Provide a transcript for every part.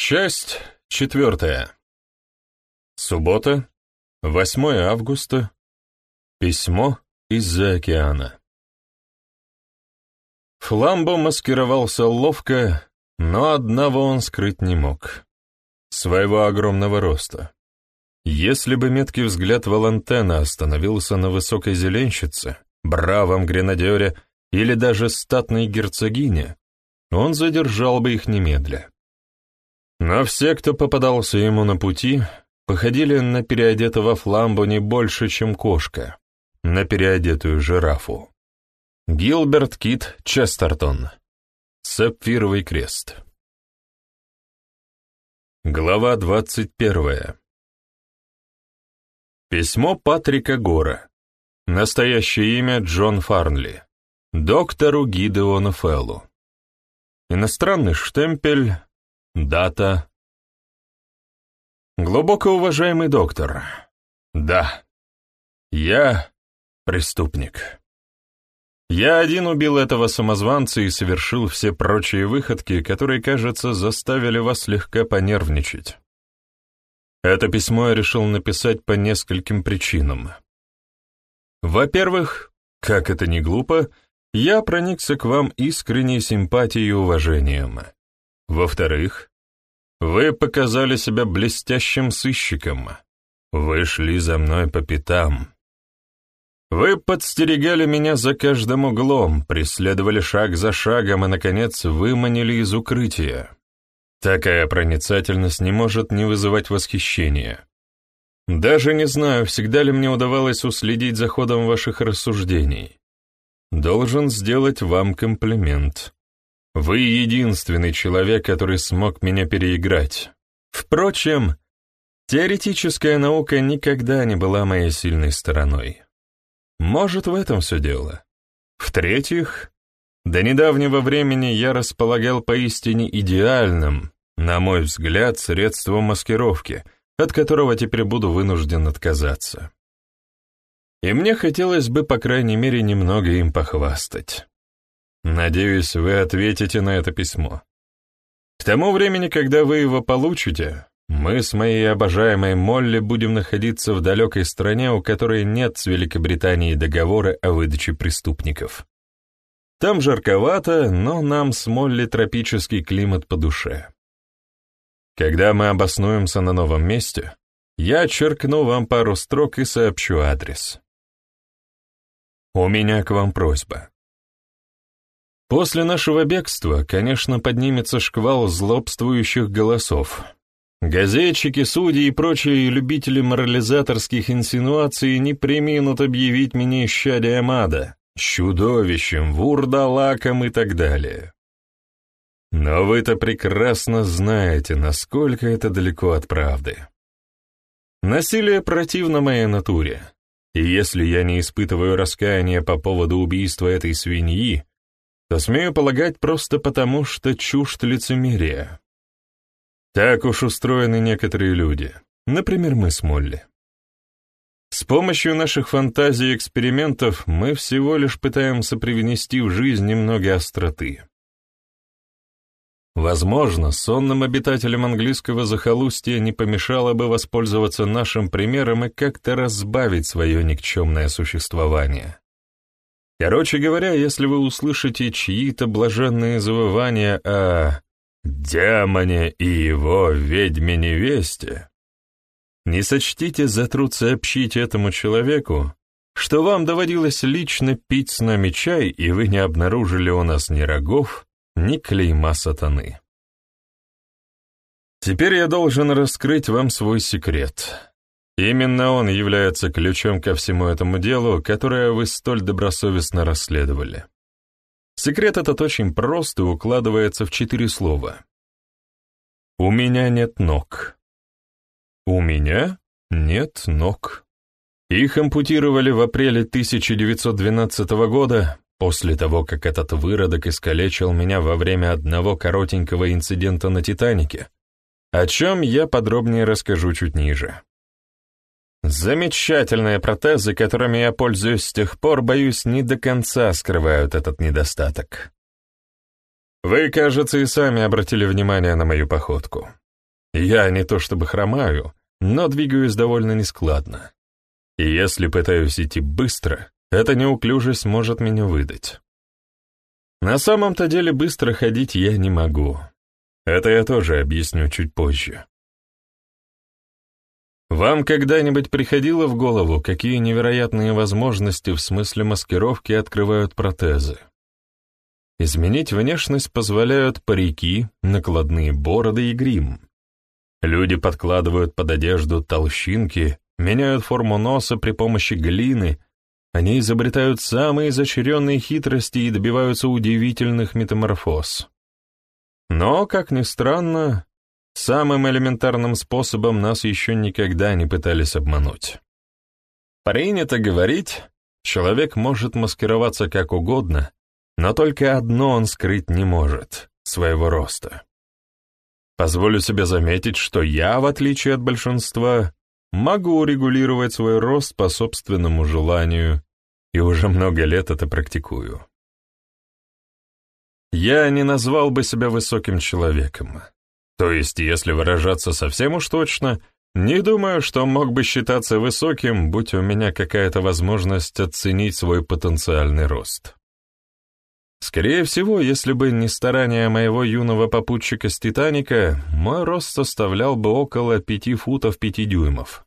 Часть четвертая. Суббота, 8 августа. Письмо из-за океана. Фламбо маскировался ловко, но одного он скрыть не мог. Своего огромного роста. Если бы меткий взгляд Валентена остановился на высокой зеленщице, бравом гренадере или даже статной герцогине, он задержал бы их немедля. Но все, кто попадался ему на пути, походили на переодетого фламбо не больше, чем кошка, на переодетую жирафу. Гилберт Кит Честертон. Сапфировый крест. Глава двадцать первая. Письмо Патрика Гора. Настоящее имя Джон Фарнли. Доктору Гидеону Феллу. Иностранный штемпель Дата. Глубоко уважаемый доктор. Да. Я преступник. Я один убил этого самозванца и совершил все прочие выходки, которые, кажется, заставили вас слегка понервничать. Это письмо я решил написать по нескольким причинам. Во-первых, как это ни глупо, я проникся к вам искренней симпатией и уважением. Во-вторых, вы показали себя блестящим сыщиком. Вы шли за мной по пятам. Вы подстерегали меня за каждым углом, преследовали шаг за шагом и, наконец, выманили из укрытия. Такая проницательность не может не вызывать восхищения. Даже не знаю, всегда ли мне удавалось уследить за ходом ваших рассуждений. Должен сделать вам комплимент. Вы единственный человек, который смог меня переиграть. Впрочем, теоретическая наука никогда не была моей сильной стороной. Может, в этом все дело. В-третьих, до недавнего времени я располагал поистине идеальным, на мой взгляд, средством маскировки, от которого теперь буду вынужден отказаться. И мне хотелось бы, по крайней мере, немного им похвастать. Надеюсь, вы ответите на это письмо. К тому времени, когда вы его получите, мы с моей обожаемой Молли будем находиться в далекой стране, у которой нет с Великобританией договора о выдаче преступников. Там жарковато, но нам с Молли тропический климат по душе. Когда мы обоснуемся на новом месте, я черкну вам пару строк и сообщу адрес. У меня к вам просьба. После нашего бегства, конечно, поднимется шквал злобствующих голосов. Газетчики, судьи и прочие любители морализаторских инсинуаций не приминут объявить меня исчадием ада, чудовищем, вурдалаком и так далее. Но вы-то прекрасно знаете, насколько это далеко от правды. Насилие противно моей натуре, и если я не испытываю раскаяния по поводу убийства этой свиньи, то смею полагать просто потому, что чужд лицемерия. Так уж устроены некоторые люди, например, мы с Молли. С помощью наших фантазий и экспериментов мы всего лишь пытаемся привнести в жизнь немного остроты. Возможно, сонным обитателям английского захолустья не помешало бы воспользоваться нашим примером и как-то разбавить свое никчемное существование. Короче говоря, если вы услышите чьи-то блаженные завывания о демоне и его ведьме-невесте, не сочтите за труд сообщить этому человеку, что вам доводилось лично пить с нами чай, и вы не обнаружили у нас ни рогов, ни клейма сатаны. Теперь я должен раскрыть вам свой секрет. Именно он является ключом ко всему этому делу, которое вы столь добросовестно расследовали. Секрет этот очень прост и укладывается в четыре слова. «У меня нет ног». «У меня нет ног». Их ампутировали в апреле 1912 года, после того, как этот выродок искалечил меня во время одного коротенького инцидента на «Титанике», о чем я подробнее расскажу чуть ниже. Замечательные протезы, которыми я пользуюсь с тех пор, боюсь, не до конца скрывают этот недостаток. Вы, кажется, и сами обратили внимание на мою походку. Я не то чтобы хромаю, но двигаюсь довольно нескладно. И если пытаюсь идти быстро, эта неуклюжесть может меня выдать. На самом-то деле быстро ходить я не могу. Это я тоже объясню чуть позже. Вам когда-нибудь приходило в голову, какие невероятные возможности в смысле маскировки открывают протезы? Изменить внешность позволяют парики, накладные бороды и грим. Люди подкладывают под одежду толщинки, меняют форму носа при помощи глины, они изобретают самые изощренные хитрости и добиваются удивительных метаморфоз. Но, как ни странно, самым элементарным способом нас еще никогда не пытались обмануть. Принято говорить, человек может маскироваться как угодно, но только одно он скрыть не может — своего роста. Позволю себе заметить, что я, в отличие от большинства, могу регулировать свой рост по собственному желанию, и уже много лет это практикую. Я не назвал бы себя высоким человеком. То есть, если выражаться совсем уж точно, не думаю, что мог бы считаться высоким, будь у меня какая-то возможность оценить свой потенциальный рост. Скорее всего, если бы не старания моего юного попутчика с «Титаника», мой рост составлял бы около пяти футов пяти дюймов.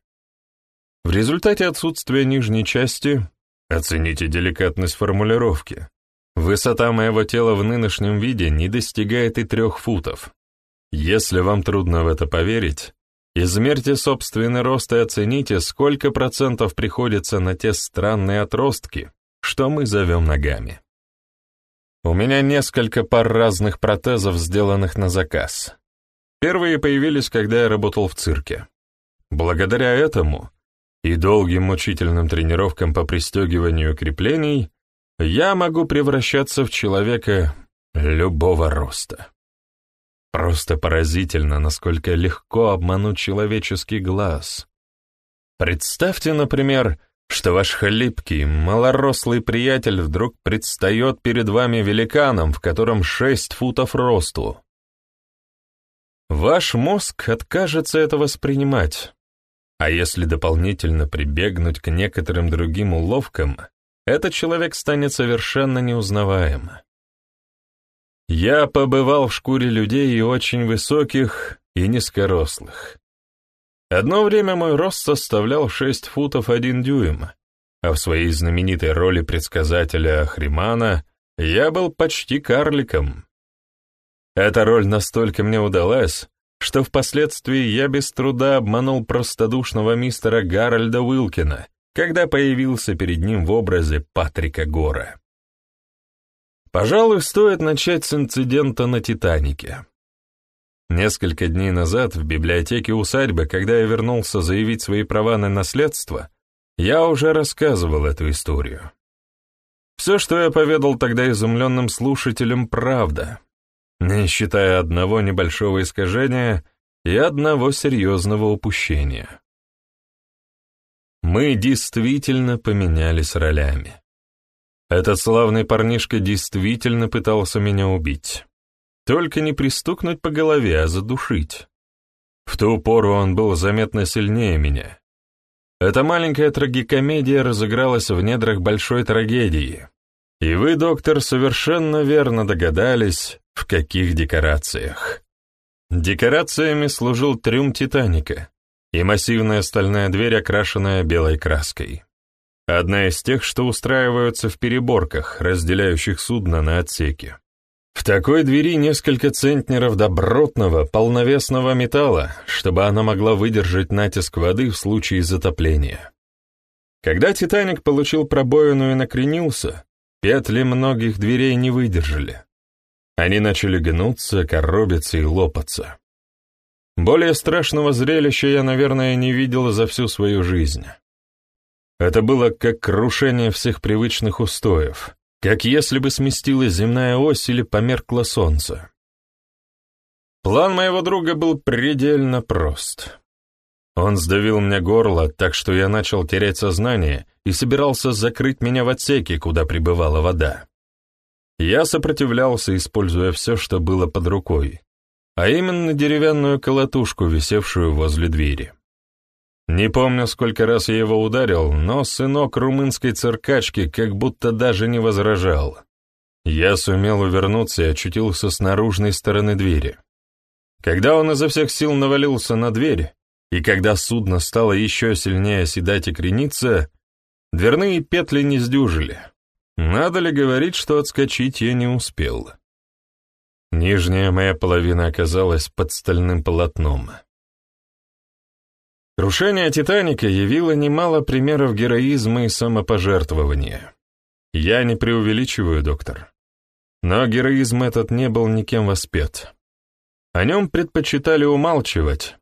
В результате отсутствия нижней части, оцените деликатность формулировки, высота моего тела в нынешнем виде не достигает и трех футов. Если вам трудно в это поверить, измерьте собственный рост и оцените, сколько процентов приходится на те странные отростки, что мы зовем ногами. У меня несколько пар разных протезов, сделанных на заказ. Первые появились, когда я работал в цирке. Благодаря этому и долгим мучительным тренировкам по пристегиванию креплений я могу превращаться в человека любого роста. Просто поразительно, насколько легко обмануть человеческий глаз. Представьте, например, что ваш хлипкий, малорослый приятель вдруг предстает перед вами великаном, в котором шесть футов росту. Ваш мозг откажется это воспринимать, а если дополнительно прибегнуть к некоторым другим уловкам, этот человек станет совершенно неузнаваем. Я побывал в шкуре людей и очень высоких, и низкорослых. Одно время мой рост составлял 6 футов 1 дюйм, а в своей знаменитой роли предсказателя Хримана я был почти карликом. Эта роль настолько мне удалась, что впоследствии я без труда обманул простодушного мистера Гарольда Уилкина, когда появился перед ним в образе Патрика Гора. Пожалуй, стоит начать с инцидента на «Титанике». Несколько дней назад в библиотеке усадьбы, когда я вернулся заявить свои права на наследство, я уже рассказывал эту историю. Все, что я поведал тогда изумленным слушателям, правда, не считая одного небольшого искажения и одного серьезного упущения. Мы действительно поменялись ролями. Этот славный парнишка действительно пытался меня убить. Только не пристукнуть по голове, а задушить. В ту пору он был заметно сильнее меня. Эта маленькая трагикомедия разыгралась в недрах большой трагедии. И вы, доктор, совершенно верно догадались, в каких декорациях. Декорациями служил трюм «Титаника» и массивная стальная дверь, окрашенная белой краской. Одна из тех, что устраиваются в переборках, разделяющих судно на отсеки. В такой двери несколько центнеров добротного, полновесного металла, чтобы она могла выдержать натиск воды в случае затопления. Когда «Титаник» получил пробоину и накренился, петли многих дверей не выдержали. Они начали гнуться, коробиться и лопаться. Более страшного зрелища я, наверное, не видел за всю свою жизнь. Это было как крушение всех привычных устоев, как если бы сместилась земная ось или померкло солнце. План моего друга был предельно прост. Он сдавил мне горло, так что я начал терять сознание и собирался закрыть меня в отсеке, куда прибывала вода. Я сопротивлялся, используя все, что было под рукой. а именно деревянную колотушку, висевшую возле двери. Не помню, сколько раз я его ударил, но сынок румынской циркачки как будто даже не возражал. Я сумел увернуться и очутился с наружной стороны двери. Когда он изо всех сил навалился на дверь, и когда судно стало еще сильнее оседать и крениться, дверные петли не сдюжили. Надо ли говорить, что отскочить я не успел? Нижняя моя половина оказалась под стальным полотном. Крушение «Титаника» явило немало примеров героизма и самопожертвования. Я не преувеличиваю, доктор. Но героизм этот не был никем воспет. О нем предпочитали умалчивать,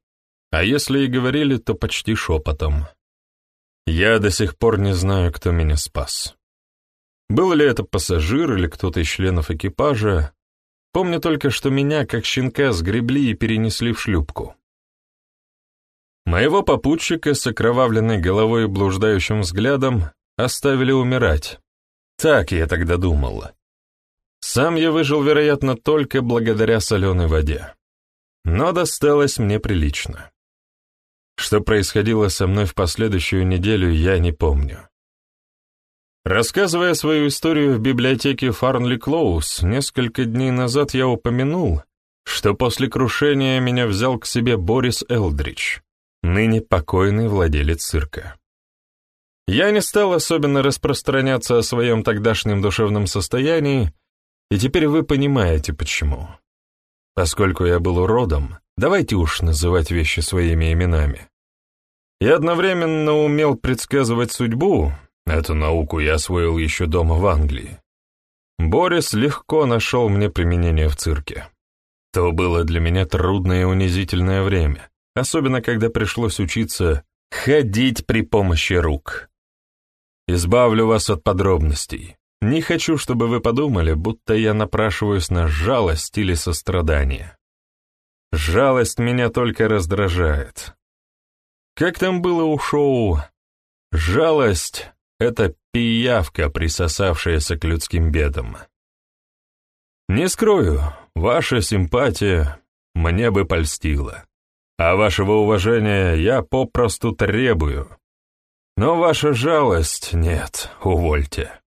а если и говорили, то почти шепотом. Я до сих пор не знаю, кто меня спас. Был ли это пассажир или кто-то из членов экипажа, помню только, что меня, как щенка, сгребли и перенесли в шлюпку. Моего попутчика с окровавленной головой и блуждающим взглядом оставили умирать. Так я тогда думал. Сам я выжил, вероятно, только благодаря соленой воде но досталось мне прилично. Что происходило со мной в последующую неделю, я не помню. Рассказывая свою историю в библиотеке Фарнли Клоус, несколько дней назад я упомянул, что после крушения меня взял к себе Борис Элдрич, ныне покойный владелец цирка. Я не стал особенно распространяться о своем тогдашнем душевном состоянии, и теперь вы понимаете, почему. Поскольку я был уродом, давайте уж называть вещи своими именами. Я одновременно умел предсказывать судьбу, эту науку я освоил еще дома в Англии. Борис легко нашел мне применение в цирке. То было для меня трудное и унизительное время, особенно когда пришлось учиться ходить при помощи рук. Избавлю вас от подробностей. Не хочу, чтобы вы подумали, будто я напрашиваюсь на жалость или сострадание. Жалость меня только раздражает. Как там было у шоу? Жалость — это пиявка, присосавшаяся к людским бедам. Не скрою, ваша симпатия мне бы польстила, а вашего уважения я попросту требую. Но ваша жалость — нет, увольте.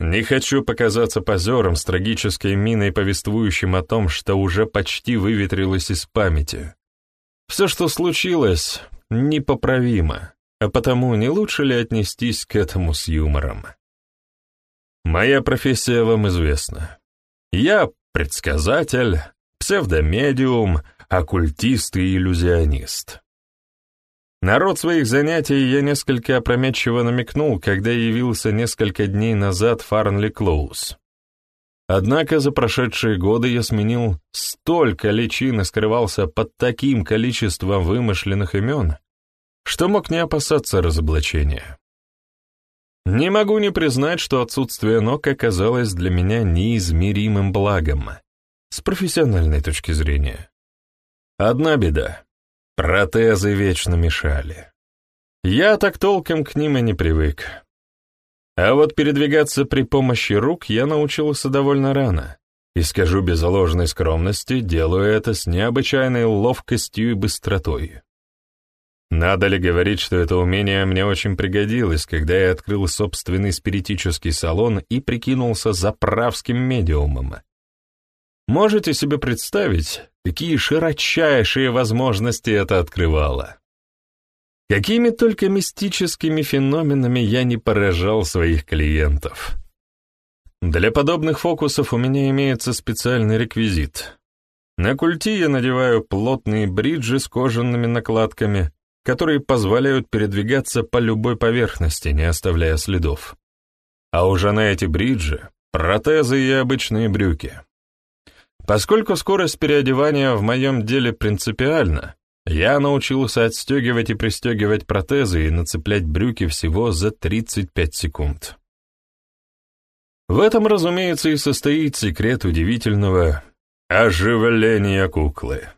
Не хочу показаться позером с трагической миной, повествующим о том, что уже почти выветрилось из памяти. Все, что случилось, непоправимо, а потому не лучше ли отнестись к этому с юмором? Моя профессия вам известна. Я предсказатель, псевдомедиум, оккультист и иллюзионист. Народ своих занятий я несколько опрометчиво намекнул, когда явился несколько дней назад Фарнли Клоус. Однако за прошедшие годы я сменил столько личин и скрывался под таким количеством вымышленных имен, что мог не опасаться разоблачения. Не могу не признать, что отсутствие ног оказалось для меня неизмеримым благом, с профессиональной точки зрения. Одна беда. Протезы вечно мешали. Я так толком к ним и не привык. А вот передвигаться при помощи рук я научился довольно рано. И скажу без ложной скромности, делаю это с необычайной ловкостью и быстротой. Надо ли говорить, что это умение мне очень пригодилось, когда я открыл собственный спиритический салон и прикинулся заправским медиумом? Можете себе представить, какие широчайшие возможности это открывало? Какими только мистическими феноменами я не поражал своих клиентов. Для подобных фокусов у меня имеется специальный реквизит. На культи я надеваю плотные бриджи с кожаными накладками, которые позволяют передвигаться по любой поверхности, не оставляя следов. А уже на эти бриджи — протезы и обычные брюки. Поскольку скорость переодевания в моем деле принципиальна, я научился отстегивать и пристегивать протезы и нацеплять брюки всего за 35 секунд. В этом, разумеется, и состоит секрет удивительного оживления куклы.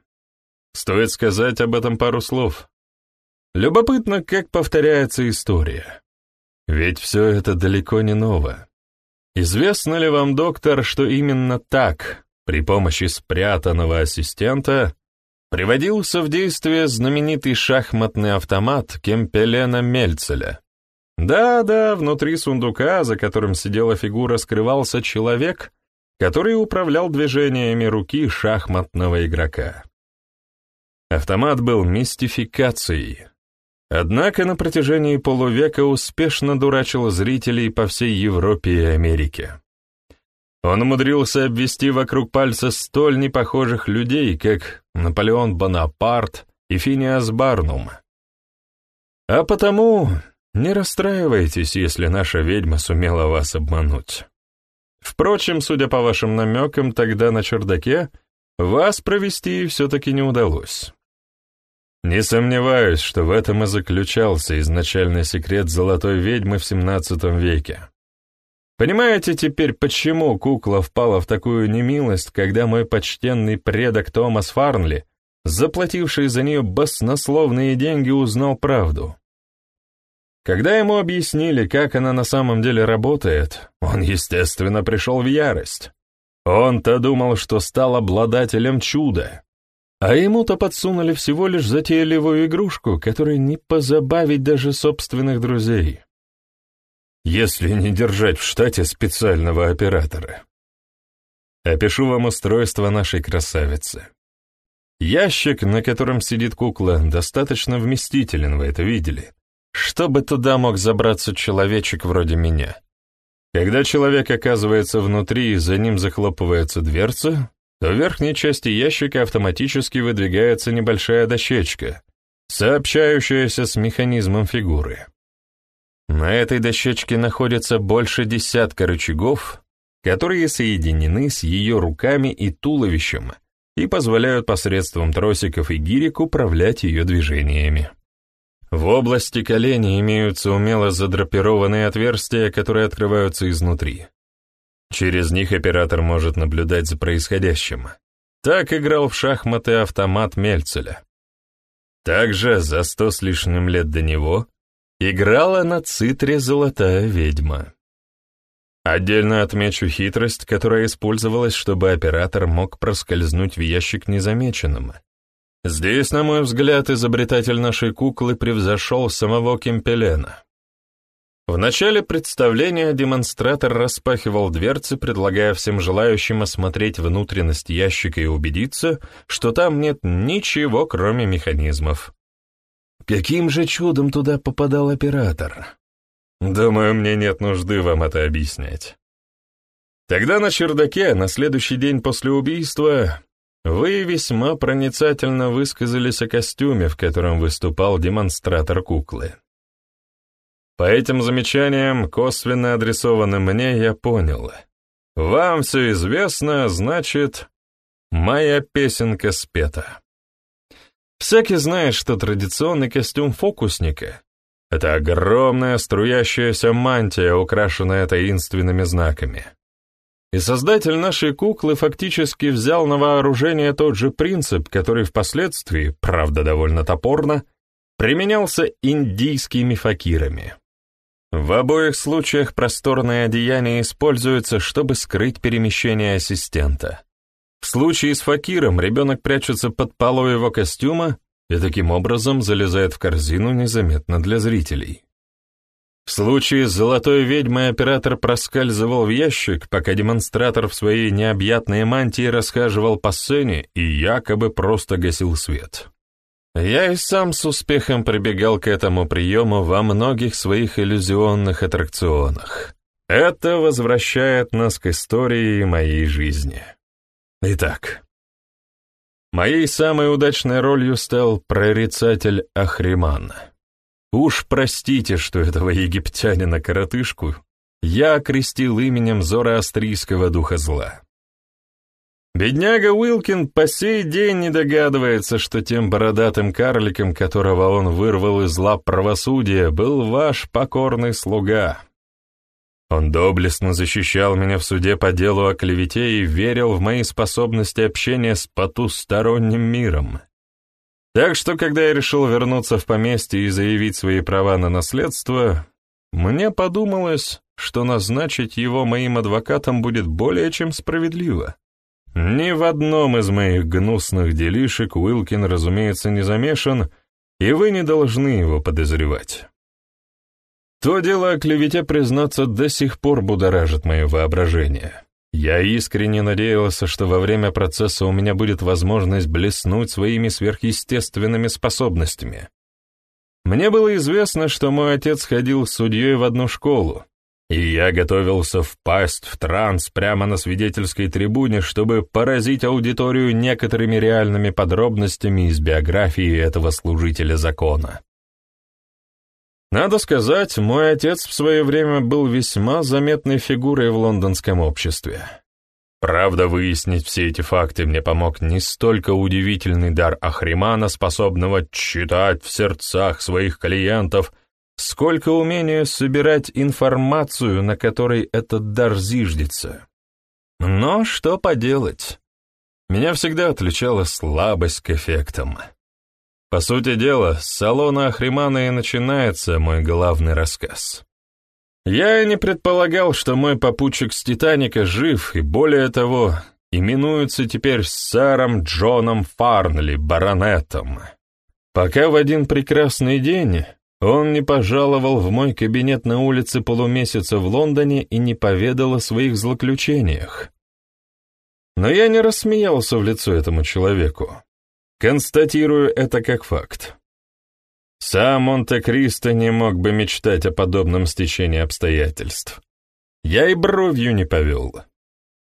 Стоит сказать об этом пару слов. Любопытно, как повторяется история. Ведь все это далеко не ново. Известно ли вам, доктор, что именно так, при помощи спрятанного ассистента приводился в действие знаменитый шахматный автомат Кемпелена Мельцеля. Да-да, внутри сундука, за которым сидела фигура, скрывался человек, который управлял движениями руки шахматного игрока. Автомат был мистификацией. Однако на протяжении полувека успешно дурачил зрителей по всей Европе и Америке. Он умудрился обвести вокруг пальца столь непохожих людей, как Наполеон Бонапарт и Финиас Барнум. А потому не расстраивайтесь, если наша ведьма сумела вас обмануть. Впрочем, судя по вашим намекам, тогда на чердаке вас провести все-таки не удалось. Не сомневаюсь, что в этом и заключался изначальный секрет золотой ведьмы в XVII веке. Понимаете теперь, почему кукла впала в такую немилость, когда мой почтенный предок Томас Фарнли, заплативший за нее баснословные деньги, узнал правду? Когда ему объяснили, как она на самом деле работает, он, естественно, пришел в ярость. Он-то думал, что стал обладателем чуда, а ему-то подсунули всего лишь затейливую игрушку, которой не позабавить даже собственных друзей если не держать в штате специального оператора. Опишу вам устройство нашей красавицы. Ящик, на котором сидит кукла, достаточно вместителен, вы это видели, чтобы туда мог забраться человечек вроде меня. Когда человек оказывается внутри и за ним захлопывается дверца, то в верхней части ящика автоматически выдвигается небольшая дощечка, сообщающаяся с механизмом фигуры. На этой дощечке находится больше десятка рычагов, которые соединены с ее руками и туловищем и позволяют посредством тросиков и гирек управлять ее движениями. В области колени имеются умело задрапированные отверстия, которые открываются изнутри. Через них оператор может наблюдать за происходящим. Так играл в шахматы автомат Мельцеля. Также за сто с лишним лет до него Играла на цитре золотая ведьма. Отдельно отмечу хитрость, которая использовалась, чтобы оператор мог проскользнуть в ящик незамеченным. Здесь, на мой взгляд, изобретатель нашей куклы превзошел самого Кемпелена. В начале представления демонстратор распахивал дверцы, предлагая всем желающим осмотреть внутренность ящика и убедиться, что там нет ничего, кроме механизмов. Каким же чудом туда попадал оператор? Думаю, мне нет нужды вам это объяснять. Тогда на чердаке, на следующий день после убийства, вы весьма проницательно высказались о костюме, в котором выступал демонстратор куклы. По этим замечаниям, косвенно адресованным мне, я понял. Вам все известно, значит, моя песенка спета. Всякий знает, что традиционный костюм фокусника — это огромная струящаяся мантия, украшенная таинственными знаками. И создатель нашей куклы фактически взял на вооружение тот же принцип, который впоследствии, правда довольно топорно, применялся индийскими факирами. В обоих случаях просторное одеяние используется, чтобы скрыть перемещение ассистента. В случае с факиром ребенок прячется под полой его костюма и таким образом залезает в корзину незаметно для зрителей. В случае с золотой ведьмой оператор проскальзывал в ящик, пока демонстратор в своей необъятной мантии рассказывал по сцене и якобы просто гасил свет. Я и сам с успехом прибегал к этому приему во многих своих иллюзионных аттракционах. Это возвращает нас к истории моей жизни. Итак, моей самой удачной ролью стал прорицатель Ахриман. Уж простите, что этого египтянина-коротышку я окрестил именем зороастрийского духа зла. Бедняга Уилкин по сей день не догадывается, что тем бородатым карликом, которого он вырвал из лап правосудия, был ваш покорный слуга. Он доблестно защищал меня в суде по делу о клевете и верил в мои способности общения с потусторонним миром. Так что, когда я решил вернуться в поместье и заявить свои права на наследство, мне подумалось, что назначить его моим адвокатом будет более чем справедливо. Ни в одном из моих гнусных делишек Уилкин, разумеется, не замешан, и вы не должны его подозревать. То дело о клевете, признаться, до сих пор будоражит мое воображение. Я искренне надеялся, что во время процесса у меня будет возможность блеснуть своими сверхъестественными способностями. Мне было известно, что мой отец ходил с судьей в одну школу, и я готовился впасть в транс прямо на свидетельской трибуне, чтобы поразить аудиторию некоторыми реальными подробностями из биографии этого служителя закона. Надо сказать, мой отец в свое время был весьма заметной фигурой в лондонском обществе. Правда, выяснить все эти факты мне помог не столько удивительный дар Ахримана, способного читать в сердцах своих клиентов, сколько умение собирать информацию, на которой этот дар зиждется. Но что поделать? Меня всегда отличала слабость к эффектам. По сути дела, с салона Ахримана и начинается мой главный рассказ. Я и не предполагал, что мой попутчик с «Титаника» жив, и более того, именуется теперь сэром Джоном Фарнли, баронетом. Пока в один прекрасный день он не пожаловал в мой кабинет на улице полумесяца в Лондоне и не поведал о своих злоключениях. Но я не рассмеялся в лицо этому человеку. Констатирую это как факт. Сам Монте-Кристо не мог бы мечтать о подобном стечении обстоятельств. Я и бровью не повел.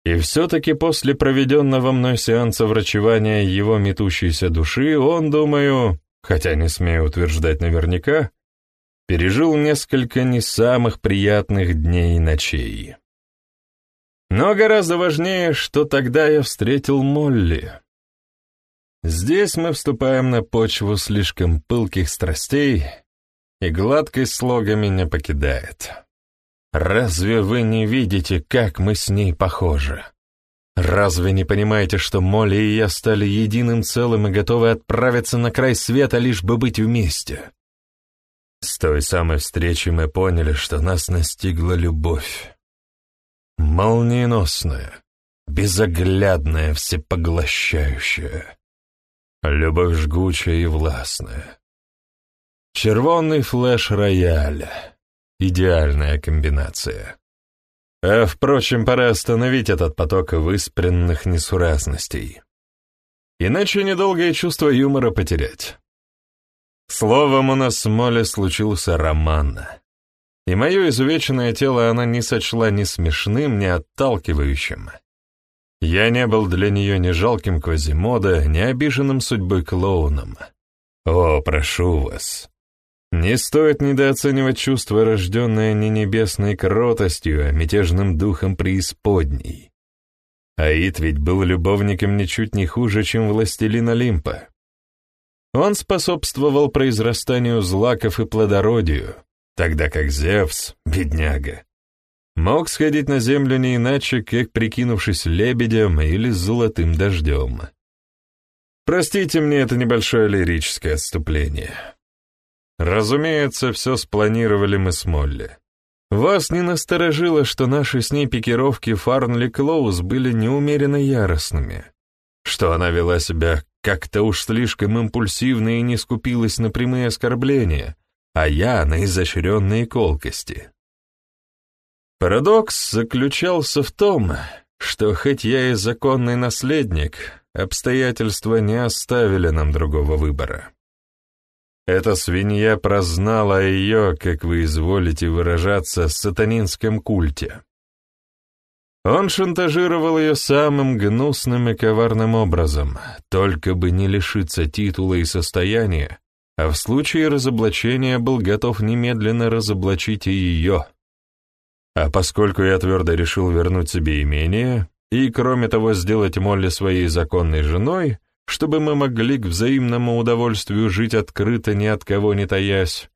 И все-таки после проведенного мной сеанса врачевания его метущейся души он, думаю, хотя не смею утверждать наверняка, пережил несколько не самых приятных дней и ночей. Но гораздо важнее, что тогда я встретил Молли. Здесь мы вступаем на почву слишком пылких страстей, и гладкость слога меня покидает. Разве вы не видите, как мы с ней похожи? Разве не понимаете, что Молли и я стали единым целым и готовы отправиться на край света, лишь бы быть вместе? С той самой встречи мы поняли, что нас настигла любовь. Молниеносная, безоглядная, всепоглощающая. Любовь жгучая и властная. Червонный флеш-рояль. Идеальная комбинация. А, впрочем, пора остановить этот поток выспренных несуразностей. Иначе недолгое чувство юмора потерять. Словом, у нас с Молли случился роман. И мое изувеченное тело она не сочла ни смешным, ни отталкивающим. Я не был для нее ни жалким Квазимода, ни обиженным судьбой клоуном. О, прошу вас. Не стоит недооценивать чувство, рожденное не небесной кротостью, а мятежным духом преисподней. Аид ведь был любовником ничуть не хуже, чем властелин Олимпа. Он способствовал произрастанию злаков и плодородию, тогда как Зевс, бедняга, Мог сходить на землю не иначе, как прикинувшись лебедем или золотым дождем. Простите мне это небольшое лирическое отступление. Разумеется, все спланировали мы с Молли. Вас не насторожило, что наши с ней пикировки Фарнли Клоуз были неумеренно яростными, что она вела себя как-то уж слишком импульсивно и не скупилась на прямые оскорбления, а я на изощренные колкости. Парадокс заключался в том, что хоть я и законный наследник, обстоятельства не оставили нам другого выбора. Эта свинья прознала ее, как вы изволите выражаться, сатанинском культе. Он шантажировал ее самым гнусным и коварным образом, только бы не лишиться титула и состояния, а в случае разоблачения был готов немедленно разоблачить и ее. А поскольку я твердо решил вернуть себе имение и, кроме того, сделать Молли своей законной женой, чтобы мы могли к взаимному удовольствию жить открыто, ни от кого не таясь,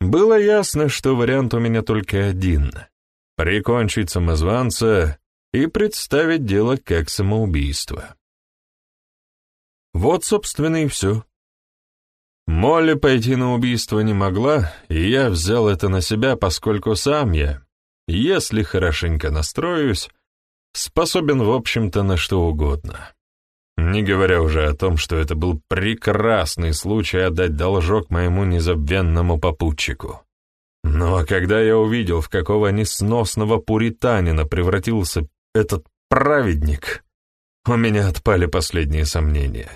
было ясно, что вариант у меня только один — прикончить самозванца и представить дело как самоубийство. Вот, собственно, и все. Молли пойти на убийство не могла, и я взял это на себя, поскольку сам я, если хорошенько настроюсь, способен, в общем-то, на что угодно. Не говоря уже о том, что это был прекрасный случай отдать должок моему незабвенному попутчику. Ну а когда я увидел, в какого несносного пуританина превратился этот праведник, у меня отпали последние сомнения.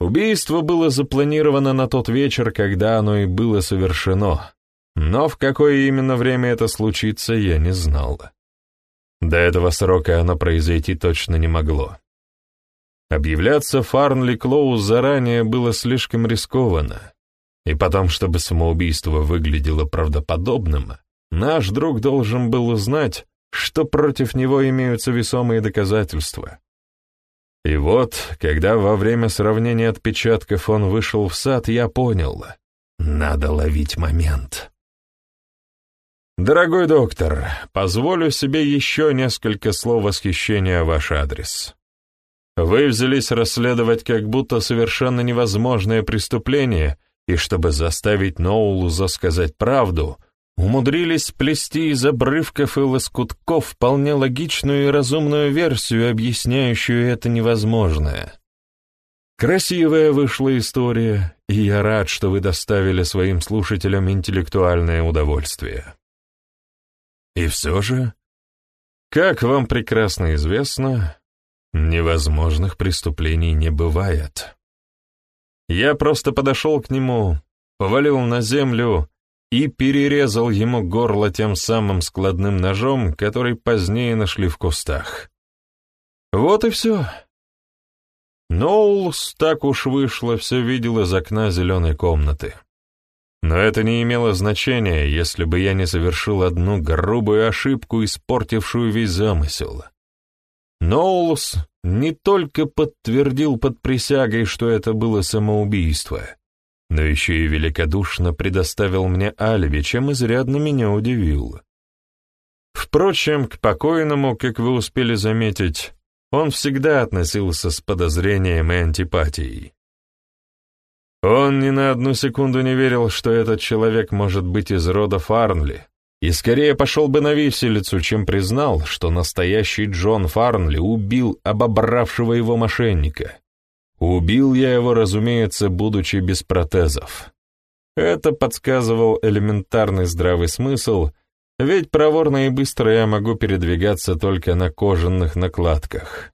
Убийство было запланировано на тот вечер, когда оно и было совершено, но в какое именно время это случится, я не знал. До этого срока оно произойти точно не могло. Объявляться Фарнли Клоуз заранее было слишком рискованно, и потом, чтобы самоубийство выглядело правдоподобным, наш друг должен был узнать, что против него имеются весомые доказательства. И вот, когда во время сравнения отпечатков он вышел в сад, я понял — надо ловить момент. «Дорогой доктор, позволю себе еще несколько слов восхищения в ваш адрес. Вы взялись расследовать как будто совершенно невозможное преступление, и чтобы заставить Ноулуза сказать правду, умудрились плести из обрывков и лоскутков вполне логичную и разумную версию, объясняющую это невозможное. Красивая вышла история, и я рад, что вы доставили своим слушателям интеллектуальное удовольствие. И все же, как вам прекрасно известно, невозможных преступлений не бывает. Я просто подошел к нему, повалил на землю и перерезал ему горло тем самым складным ножом, который позднее нашли в кустах. Вот и все. Ноулс, так уж вышло, все видел из окна зеленой комнаты. Но это не имело значения, если бы я не совершил одну грубую ошибку, испортившую весь замысел. Ноулс не только подтвердил под присягой, что это было самоубийство, но еще и великодушно предоставил мне алиби, чем изрядно меня удивил. Впрочем, к покойному, как вы успели заметить, он всегда относился с подозрением и антипатией. Он ни на одну секунду не верил, что этот человек может быть из рода Фарнли, и скорее пошел бы на виселицу, чем признал, что настоящий Джон Фарнли убил обобравшего его мошенника. Убил я его, разумеется, будучи без протезов. Это подсказывал элементарный здравый смысл, ведь проворно и быстро я могу передвигаться только на кожаных накладках.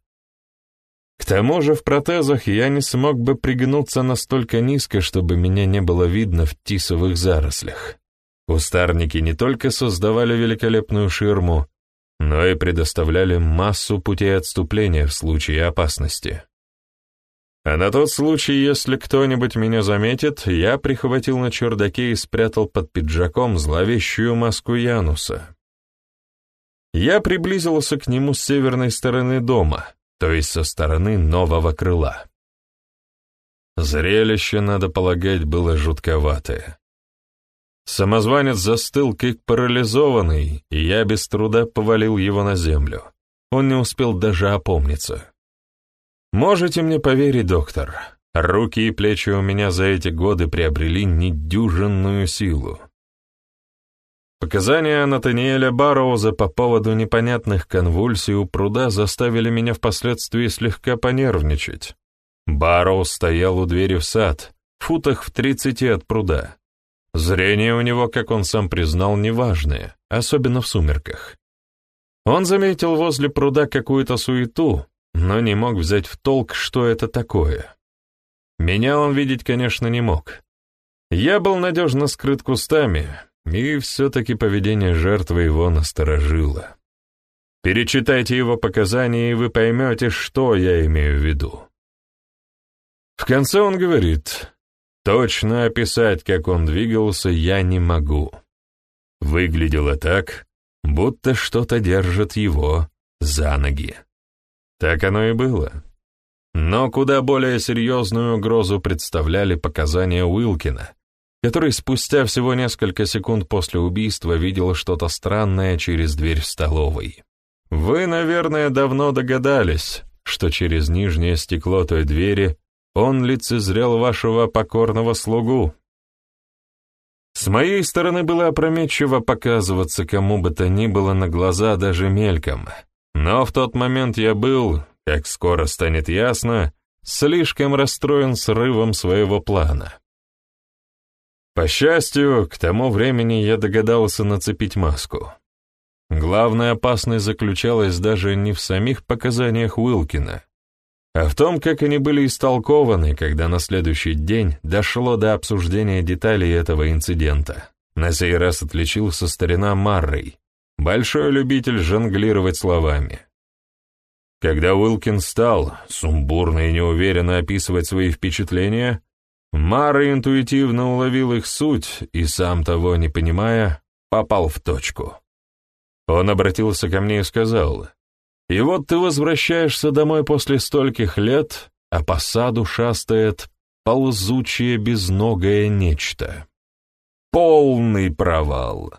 К тому же в протезах я не смог бы пригнуться настолько низко, чтобы меня не было видно в тисовых зарослях. Кустарники не только создавали великолепную ширму, но и предоставляли массу путей отступления в случае опасности. А на тот случай, если кто-нибудь меня заметит, я прихватил на чердаке и спрятал под пиджаком зловещую маску Януса. Я приблизился к нему с северной стороны дома — то есть со стороны нового крыла. Зрелище, надо полагать, было жутковатое. Самозванец застыл, как парализованный, и я без труда повалил его на землю. Он не успел даже опомниться. Можете мне поверить, доктор, руки и плечи у меня за эти годы приобрели недюжинную силу. Показания Натаниэля Барроуза по поводу непонятных конвульсий у пруда заставили меня впоследствии слегка понервничать. Барроуз стоял у двери в сад, футах в тридцати от пруда. Зрение у него, как он сам признал, неважное, особенно в сумерках. Он заметил возле пруда какую-то суету, но не мог взять в толк, что это такое. Меня он видеть, конечно, не мог. Я был надежно скрыт кустами, и все-таки поведение жертвы его насторожило. Перечитайте его показания, и вы поймете, что я имею в виду. В конце он говорит, точно описать, как он двигался, я не могу. Выглядело так, будто что-то держит его за ноги. Так оно и было. Но куда более серьезную угрозу представляли показания Уилкина, который спустя всего несколько секунд после убийства видел что-то странное через дверь в столовой. Вы, наверное, давно догадались, что через нижнее стекло той двери он лицезрел вашего покорного слугу. С моей стороны было опрометчиво показываться кому бы то ни было на глаза даже мельком, Но в тот момент я был, как скоро станет ясно, слишком расстроен срывом своего плана. По счастью, к тому времени я догадался нацепить маску. Главная опасность заключалась даже не в самих показаниях Уилкина, а в том, как они были истолкованы, когда на следующий день дошло до обсуждения деталей этого инцидента. На сей раз отличился старина Маррей, большой любитель жонглировать словами. Когда Уилкин стал сумбурно и неуверенно описывать свои впечатления, Маррей интуитивно уловил их суть и, сам того не понимая, попал в точку. Он обратился ко мне и сказал, «И вот ты возвращаешься домой после стольких лет, а по саду шастает ползучее безногое нечто. Полный провал!»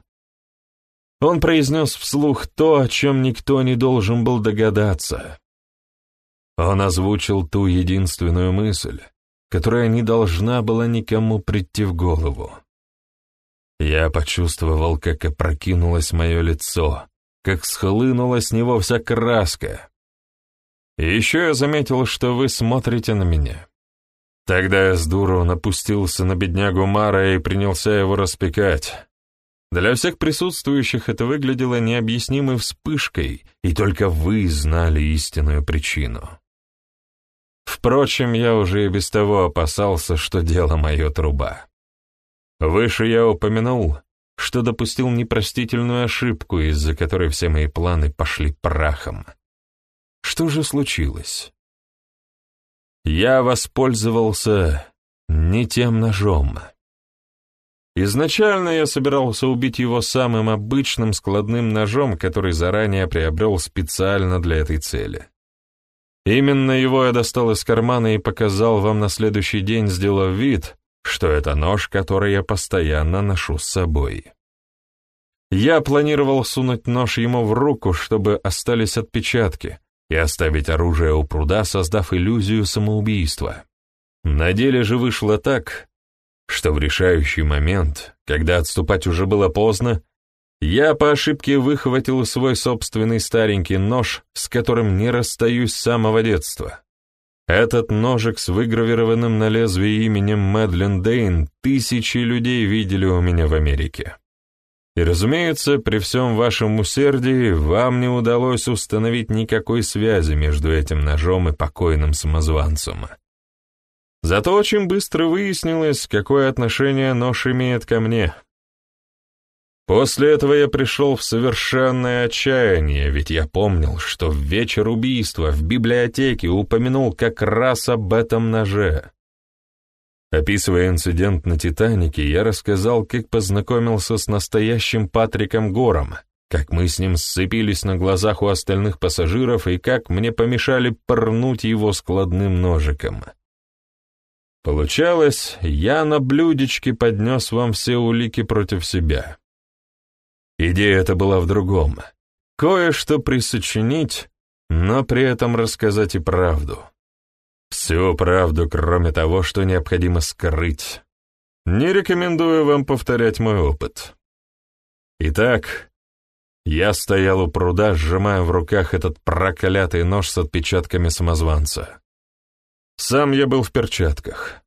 Он произнес вслух то, о чем никто не должен был догадаться. Он озвучил ту единственную мысль, которая не должна была никому прийти в голову. Я почувствовал, как опрокинулось мое лицо, как схлынула с него вся краска. И еще я заметил, что вы смотрите на меня. Тогда я с дуру напустился на беднягу Мара и принялся его распекать. Для всех присутствующих это выглядело необъяснимой вспышкой, и только вы знали истинную причину. Впрочем, я уже и без того опасался, что дело мое труба. Выше я упомянул, что допустил непростительную ошибку, из-за которой все мои планы пошли прахом. Что же случилось? Я воспользовался не тем ножом. Изначально я собирался убить его самым обычным складным ножом, который заранее приобрел специально для этой цели. Именно его я достал из кармана и показал вам на следующий день, сделав вид, что это нож, который я постоянно ношу с собой. Я планировал сунуть нож ему в руку, чтобы остались отпечатки, и оставить оружие у пруда, создав иллюзию самоубийства. На деле же вышло так, что в решающий момент, когда отступать уже было поздно, я по ошибке выхватил свой собственный старенький нож, с которым не расстаюсь с самого детства. Этот ножик с выгравированным на лезвии именем Мэдлин Дейн тысячи людей видели у меня в Америке. И, разумеется, при всем вашем усердии вам не удалось установить никакой связи между этим ножом и покойным самозванцем. Зато очень быстро выяснилось, какое отношение нож имеет ко мне. После этого я пришел в совершенное отчаяние, ведь я помнил, что в вечер убийства в библиотеке упомянул как раз об этом ноже. Описывая инцидент на «Титанике», я рассказал, как познакомился с настоящим Патриком Гором, как мы с ним сцепились на глазах у остальных пассажиров и как мне помешали порнуть его складным ножиком. Получалось, я на блюдечке поднес вам все улики против себя. Идея эта была в другом. Кое-что присочинить, но при этом рассказать и правду. Всю правду, кроме того, что необходимо скрыть. Не рекомендую вам повторять мой опыт. Итак, я стоял у пруда, сжимая в руках этот проклятый нож с отпечатками самозванца. Сам я был в перчатках.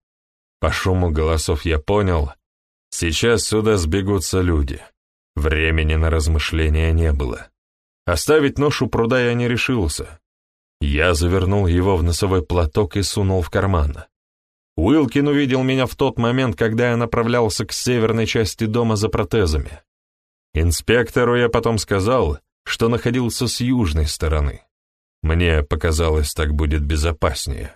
По шуму голосов я понял, сейчас сюда сбегутся люди. Времени на размышления не было. Оставить нож у пруда я не решился. Я завернул его в носовой платок и сунул в карман. Уилкин увидел меня в тот момент, когда я направлялся к северной части дома за протезами. Инспектору я потом сказал, что находился с южной стороны. Мне показалось, так будет безопаснее.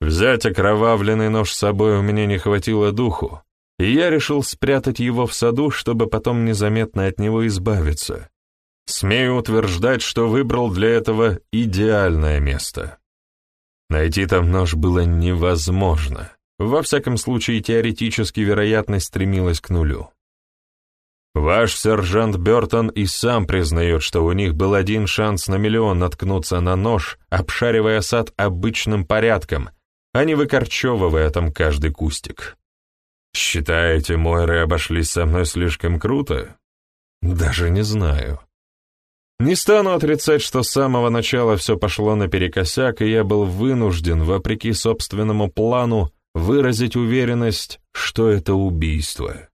Взять окровавленный нож с собой у меня не хватило духу, и я решил спрятать его в саду, чтобы потом незаметно от него избавиться. Смею утверждать, что выбрал для этого идеальное место. Найти там нож было невозможно. Во всяком случае, теоретически вероятность стремилась к нулю. Ваш сержант Бертон и сам признает, что у них был один шанс на миллион наткнуться на нож, обшаривая сад обычным порядком, а не выкорчевывая там каждый кустик. Считаете, Мойры обошлись со мной слишком круто? Даже не знаю. Не стану отрицать, что с самого начала все пошло наперекосяк, и я был вынужден, вопреки собственному плану, выразить уверенность, что это убийство.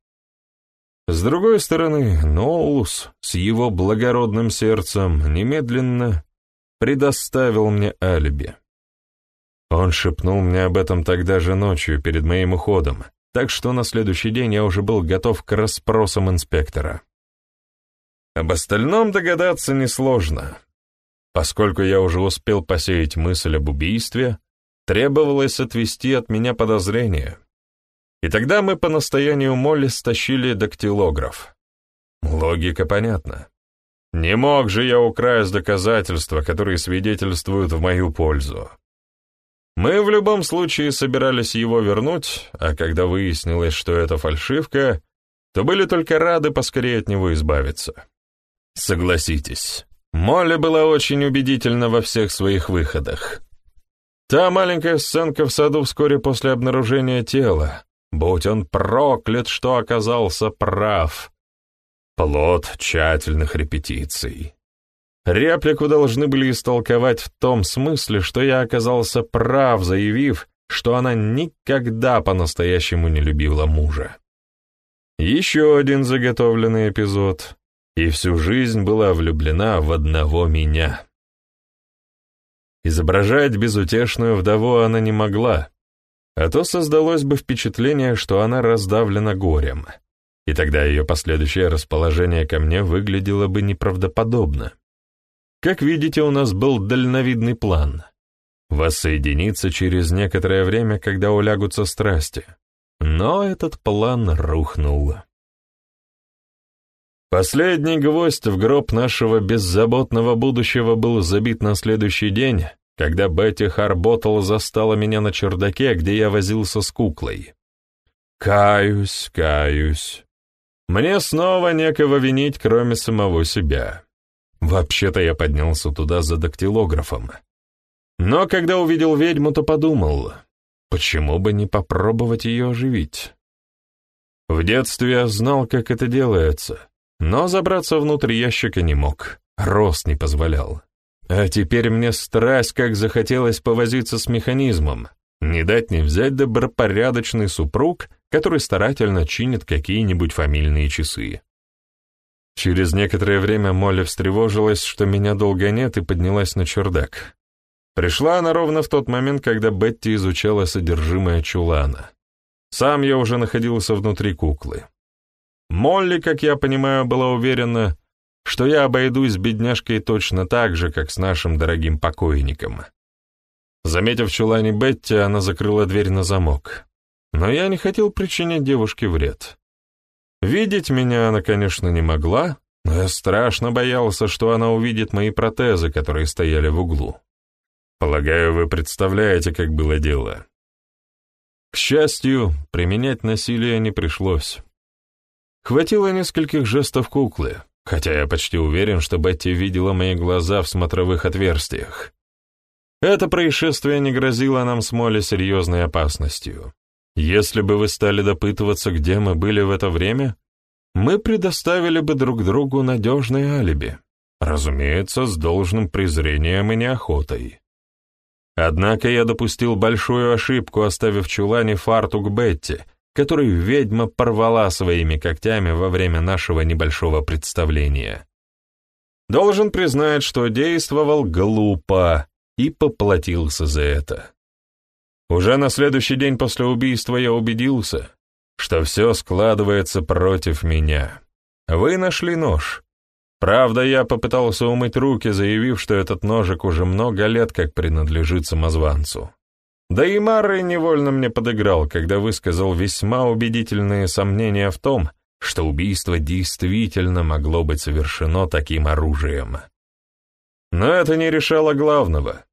С другой стороны, Ноулус с его благородным сердцем немедленно предоставил мне алиби. Он шепнул мне об этом тогда же ночью, перед моим уходом, так что на следующий день я уже был готов к расспросам инспектора. Об остальном догадаться несложно. Поскольку я уже успел посеять мысль об убийстве, требовалось отвести от меня подозрения. И тогда мы по настоянию Молли стащили дактилограф. Логика понятна. Не мог же я украсть доказательства, которые свидетельствуют в мою пользу. Мы в любом случае собирались его вернуть, а когда выяснилось, что это фальшивка, то были только рады поскорее от него избавиться. Согласитесь, Молли была очень убедительна во всех своих выходах. Та маленькая сценка в саду вскоре после обнаружения тела, будь он проклят, что оказался прав. Плод тщательных репетиций. Реплику должны были истолковать в том смысле, что я оказался прав, заявив, что она никогда по-настоящему не любила мужа. Еще один заготовленный эпизод, и всю жизнь была влюблена в одного меня. Изображать безутешную вдову она не могла, а то создалось бы впечатление, что она раздавлена горем, и тогда ее последующее расположение ко мне выглядело бы неправдоподобно. Как видите, у нас был дальновидный план — воссоединиться через некоторое время, когда улягутся страсти. Но этот план рухнул. Последний гвоздь в гроб нашего беззаботного будущего был забит на следующий день, когда Бетти Харботтл застала меня на чердаке, где я возился с куклой. Каюсь, каюсь. Мне снова некого винить, кроме самого себя. Вообще-то я поднялся туда за дактилографом. Но когда увидел ведьму, то подумал, почему бы не попробовать ее оживить? В детстве я знал, как это делается, но забраться внутрь ящика не мог, рост не позволял. А теперь мне страсть как захотелось повозиться с механизмом, не дать не взять добропорядочный супруг, который старательно чинит какие-нибудь фамильные часы. Через некоторое время Молли встревожилась, что меня долго нет, и поднялась на чердак. Пришла она ровно в тот момент, когда Бетти изучала содержимое чулана. Сам я уже находился внутри куклы. Молли, как я понимаю, была уверена, что я обойдусь с бедняжкой точно так же, как с нашим дорогим покойником. Заметив чулане Бетти, она закрыла дверь на замок. Но я не хотел причинять девушке вред. Видеть меня она, конечно, не могла, но я страшно боялся, что она увидит мои протезы, которые стояли в углу. Полагаю, вы представляете, как было дело. К счастью, применять насилие не пришлось. Хватило нескольких жестов куклы, хотя я почти уверен, что Бетти видела мои глаза в смотровых отверстиях. Это происшествие не грозило нам с Молли серьезной опасностью. Если бы вы стали допытываться, где мы были в это время, мы предоставили бы друг другу надежное алиби, разумеется, с должным презрением и неохотой. Однако я допустил большую ошибку, оставив чулане фартук Бетти, который ведьма порвала своими когтями во время нашего небольшого представления. Должен признать, что действовал глупо и поплатился за это. Уже на следующий день после убийства я убедился, что все складывается против меня. Вы нашли нож. Правда, я попытался умыть руки, заявив, что этот ножик уже много лет как принадлежит самозванцу. Да и Маррой невольно мне подыграл, когда высказал весьма убедительные сомнения в том, что убийство действительно могло быть совершено таким оружием. Но это не решало главного.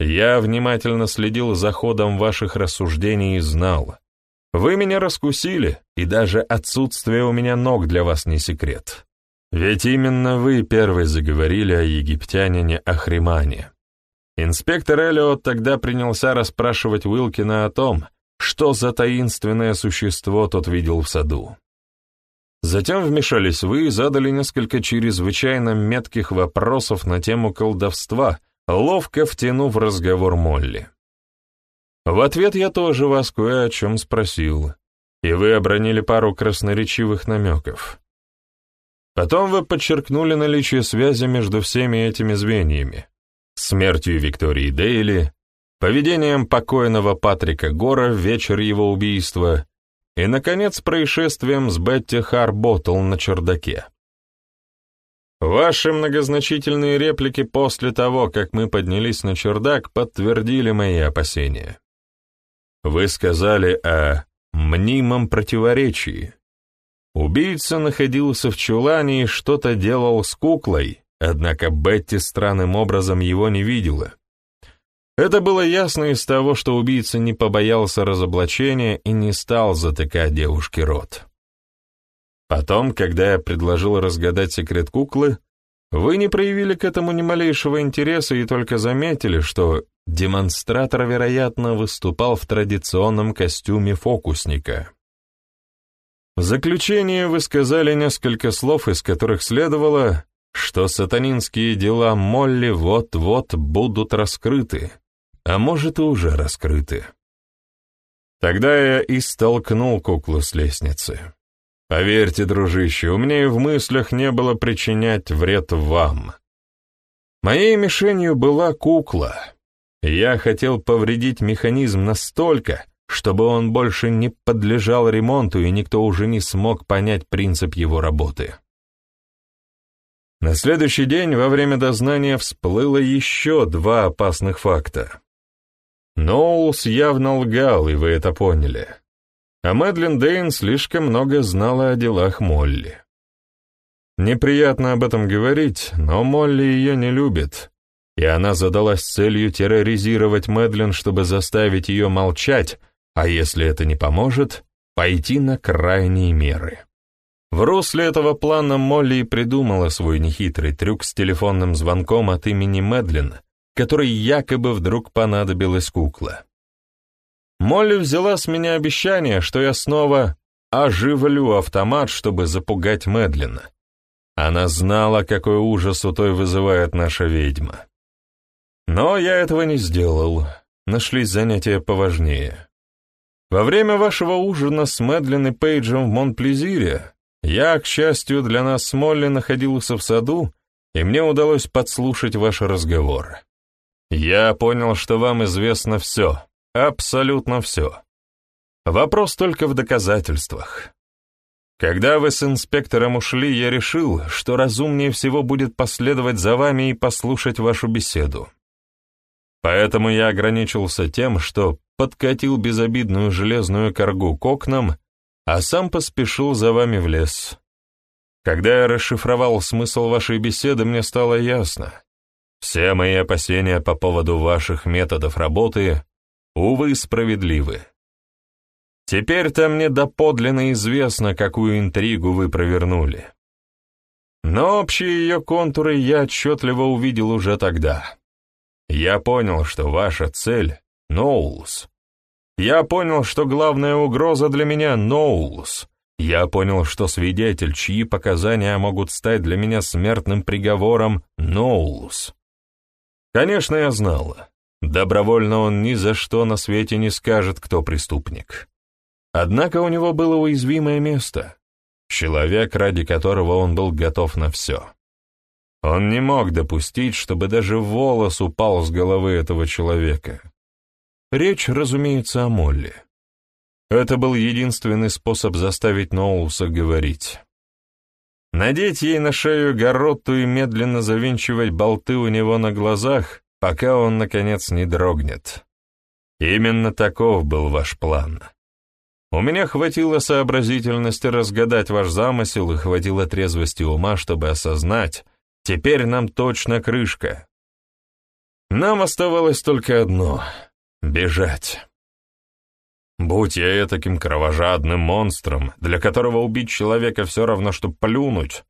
Я внимательно следил за ходом ваших рассуждений и знал. Вы меня раскусили, и даже отсутствие у меня ног для вас не секрет. Ведь именно вы первый заговорили о египтянине Ахримане. Инспектор Эллиот тогда принялся расспрашивать Уилкина о том, что за таинственное существо тот видел в саду. Затем вмешались вы и задали несколько чрезвычайно метких вопросов на тему колдовства, ловко втянув разговор Молли. В ответ я тоже вас кое о чем спросил, и вы обронили пару красноречивых намеков. Потом вы подчеркнули наличие связи между всеми этими звеньями. Смертью Виктории Дейли, поведением покойного Патрика Гора в вечер его убийства и, наконец, происшествием с Бетти Харботтл на чердаке. Ваши многозначительные реплики после того, как мы поднялись на чердак, подтвердили мои опасения. Вы сказали о мнимом противоречии. Убийца находился в чулане и что-то делал с куклой, однако Бетти странным образом его не видела. Это было ясно из того, что убийца не побоялся разоблачения и не стал затыкать девушке рот. Потом, когда я предложил разгадать секрет куклы, вы не проявили к этому ни малейшего интереса и только заметили, что демонстратор, вероятно, выступал в традиционном костюме фокусника. В заключение вы сказали несколько слов, из которых следовало, что сатанинские дела Молли вот-вот будут раскрыты, а может и уже раскрыты. Тогда я и столкнул куклу с лестницы. Поверьте, дружище, у меня и в мыслях не было причинять вред вам. Моей мишенью была кукла. Я хотел повредить механизм настолько, чтобы он больше не подлежал ремонту и никто уже не смог понять принцип его работы. На следующий день во время дознания всплыло еще два опасных факта. Ноулс явно лгал, и вы это поняли. А Мэдлин Дейн слишком много знала о делах Молли. Неприятно об этом говорить, но Молли ее не любит, и она задалась целью терроризировать Мэдлин, чтобы заставить ее молчать, а если это не поможет, пойти на крайние меры. В русле этого плана Молли и придумала свой нехитрый трюк с телефонным звонком от имени Мэдлин, которой якобы вдруг понадобилась кукла. Молли взяла с меня обещание, что я снова оживлю автомат, чтобы запугать Мэдлина. Она знала, какой ужас у той вызывает наша ведьма. Но я этого не сделал. Нашлись занятия поважнее. Во время вашего ужина с Мэдлин и Пейджем в Монплезире я, к счастью для нас с Молли, находился в саду, и мне удалось подслушать ваш разговор. Я понял, что вам известно все, абсолютно все. Вопрос только в доказательствах. Когда вы с инспектором ушли, я решил, что разумнее всего будет последовать за вами и послушать вашу беседу. Поэтому я ограничился тем, что подкатил безобидную железную коргу к окнам, а сам поспешил за вами в лес. Когда я расшифровал смысл вашей беседы, мне стало ясно. Все мои опасения по поводу ваших методов работы, увы, справедливы. Теперь-то мне доподлинно известно, какую интригу вы провернули. Но общие ее контуры я отчетливо увидел уже тогда. Я понял, что ваша цель — Ноулс. Я понял, что главная угроза для меня — Ноулс. Я понял, что свидетель, чьи показания могут стать для меня смертным приговором — Ноулс. Конечно, я знал. Добровольно он ни за что на свете не скажет, кто преступник. Однако у него было уязвимое место. Человек, ради которого он был готов на все. Он не мог допустить, чтобы даже волос упал с головы этого человека. Речь, разумеется, о Молли. Это был единственный способ заставить Ноулса говорить. Надеть ей на шею горотту и медленно завинчивать болты у него на глазах, пока он, наконец, не дрогнет. Именно таков был ваш план. У меня хватило сообразительности разгадать ваш замысел и хватило трезвости ума, чтобы осознать, Теперь нам точно крышка. Нам оставалось только одно — бежать. Будь я таким кровожадным монстром, для которого убить человека все равно, что плюнуть,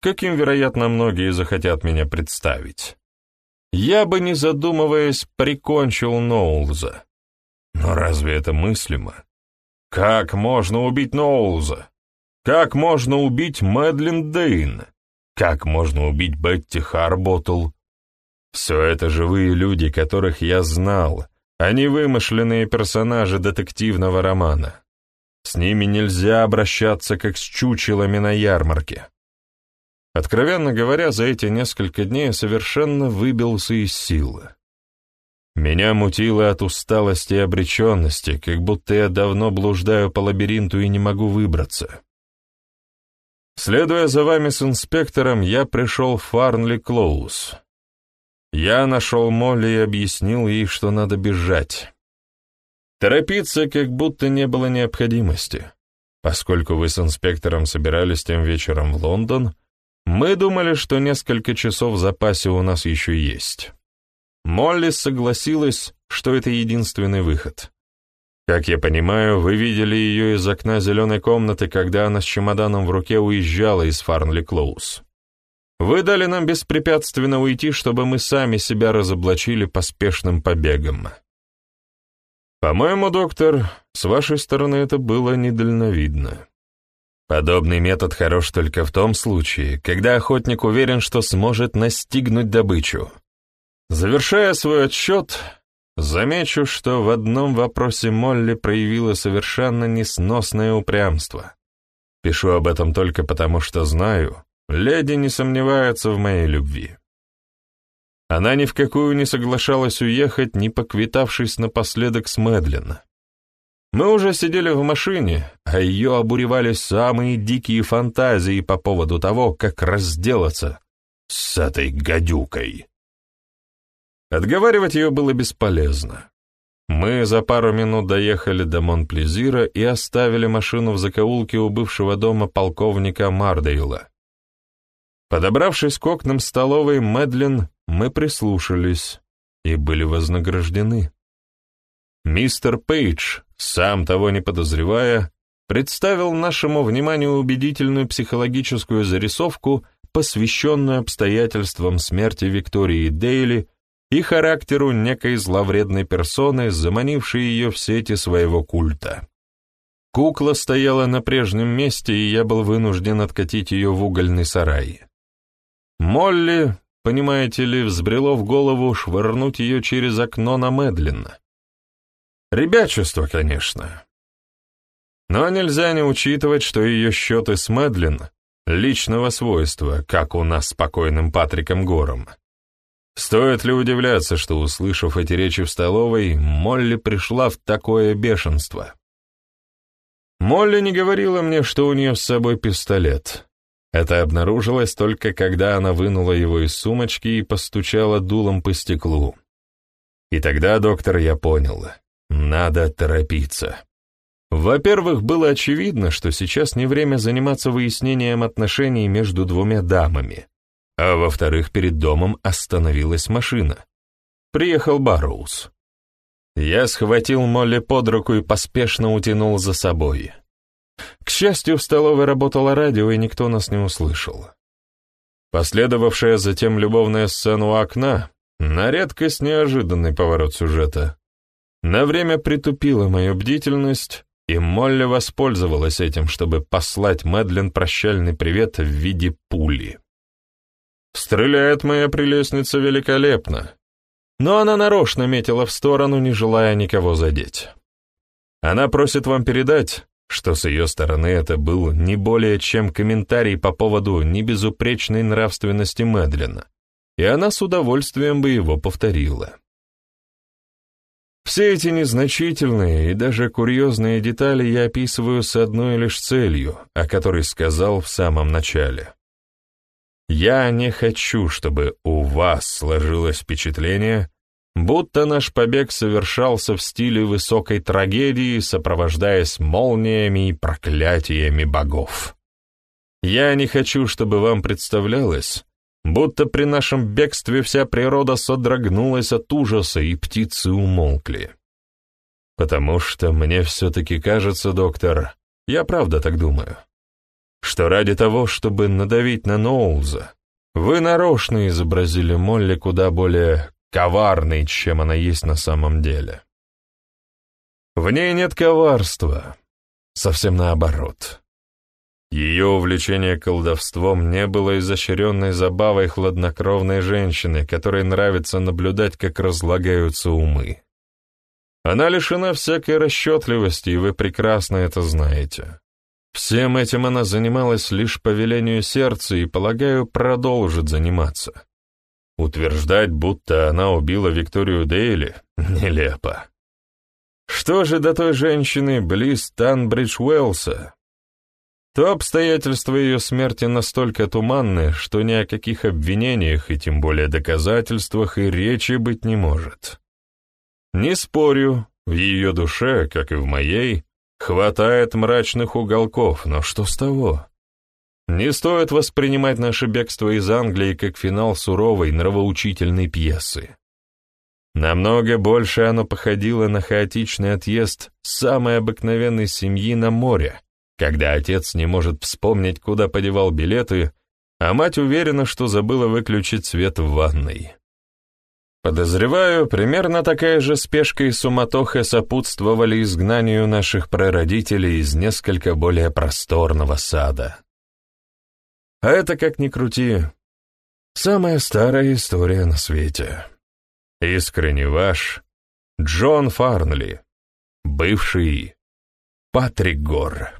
каким, вероятно, многие захотят меня представить. Я бы, не задумываясь, прикончил Ноулза. Но разве это мыслимо? Как можно убить Ноулза? Как можно убить Мэдлин Дейн? Как можно убить Бетти Харботл? Все это живые люди, которых я знал, а не вымышленные персонажи детективного романа. С ними нельзя обращаться, как с чучелами на ярмарке. Откровенно говоря, за эти несколько дней я совершенно выбился из силы. Меня мутило от усталости и обреченности, как будто я давно блуждаю по лабиринту и не могу выбраться. Следуя за вами с инспектором, я пришел в Фарнли Клоус. Я нашел Молли и объяснил ей, что надо бежать. Торопиться как будто не было необходимости. Поскольку вы с инспектором собирались тем вечером в Лондон, мы думали, что несколько часов в запасе у нас еще есть. Молли согласилась, что это единственный выход. Как я понимаю, вы видели ее из окна зеленой комнаты, когда она с чемоданом в руке уезжала из Фарнли Клоус. Вы дали нам беспрепятственно уйти, чтобы мы сами себя разоблачили поспешным побегом. По-моему, доктор, с вашей стороны это было недальновидно. Подобный метод хорош только в том случае, когда охотник уверен, что сможет настигнуть добычу. Завершая свой отсчет, замечу, что в одном вопросе Молли проявила совершенно несносное упрямство. Пишу об этом только потому, что знаю, леди не сомневается в моей любви. Она ни в какую не соглашалась уехать, не поквитавшись напоследок с Мэдлин. Мы уже сидели в машине, а ее обуревали самые дикие фантазии по поводу того, как разделаться с этой гадюкой. Отговаривать ее было бесполезно. Мы за пару минут доехали до Монплезира и оставили машину в закоулке у бывшего дома полковника Мардейла. Подобравшись к окнам столовой, Мэдлин мы прислушались и были вознаграждены. Мистер Пейдж, сам того не подозревая, представил нашему вниманию убедительную психологическую зарисовку, посвященную обстоятельствам смерти Виктории Дейли и характеру некой зловредной персоны, заманившей ее в сети своего культа. Кукла стояла на прежнем месте, и я был вынужден откатить ее в угольный сарай. Молли, понимаете ли, взбрело в голову швырнуть ее через окно на Медленно. Ребячество, конечно. Но нельзя не учитывать, что ее счеты с Медлин личного свойства, как у нас с покойным Патриком Гором. Стоит ли удивляться, что, услышав эти речи в столовой, Молли пришла в такое бешенство? Молли не говорила мне, что у нее с собой пистолет. Это обнаружилось только когда она вынула его из сумочки и постучала дулом по стеклу. И тогда, доктор, я понял, надо торопиться. Во-первых, было очевидно, что сейчас не время заниматься выяснением отношений между двумя дамами, а во-вторых, перед домом остановилась машина. Приехал Барроуз. Я схватил Молли под руку и поспешно утянул за собой. К счастью, в столовой работало радио, и никто нас не услышал. Последовавшая затем любовная сцена у окна — на редкость неожиданный поворот сюжета. На время притупила мою бдительность, и Молли воспользовалась этим, чтобы послать Мэдлин прощальный привет в виде пули. Стреляет моя прелестница великолепно, но она нарочно метила в сторону, не желая никого задеть. Она просит вам передать, что с ее стороны это был не более чем комментарий по поводу небезупречной нравственности Мэдлина, и она с удовольствием бы его повторила. Все эти незначительные и даже курьезные детали я описываю с одной лишь целью, о которой сказал в самом начале. Я не хочу, чтобы у вас сложилось впечатление, будто наш побег совершался в стиле высокой трагедии, сопровождаясь молниями и проклятиями богов. Я не хочу, чтобы вам представлялось, будто при нашем бегстве вся природа содрогнулась от ужаса, и птицы умолкли. Потому что мне все-таки кажется, доктор, я правда так думаю, что ради того, чтобы надавить на Ноулза, вы нарочно изобразили Молли куда более коварной, чем она есть на самом деле. В ней нет коварства, совсем наоборот. Ее увлечение колдовством не было изощренной забавой хладнокровной женщины, которой нравится наблюдать, как разлагаются умы. Она лишена всякой расчетливости, и вы прекрасно это знаете. Всем этим она занималась лишь по велению сердца и, полагаю, продолжит заниматься. Утверждать, будто она убила Викторию Дейли, нелепо. Что же до той женщины близ Танбридж-Уэллса? То обстоятельства ее смерти настолько туманны, что ни о каких обвинениях и тем более доказательствах и речи быть не может. Не спорю, в ее душе, как и в моей, хватает мрачных уголков, но что с того? Не стоит воспринимать наше бегство из Англии как финал суровой нравоучительной пьесы. Намного больше оно походило на хаотичный отъезд самой обыкновенной семьи на море, когда отец не может вспомнить, куда подевал билеты, а мать уверена, что забыла выключить свет в ванной. Подозреваю, примерно такая же спешка и суматоха сопутствовали изгнанию наших прародителей из несколько более просторного сада. А это, как ни крути, самая старая история на свете. Искренне ваш Джон Фарнли, бывший Патрик Гор.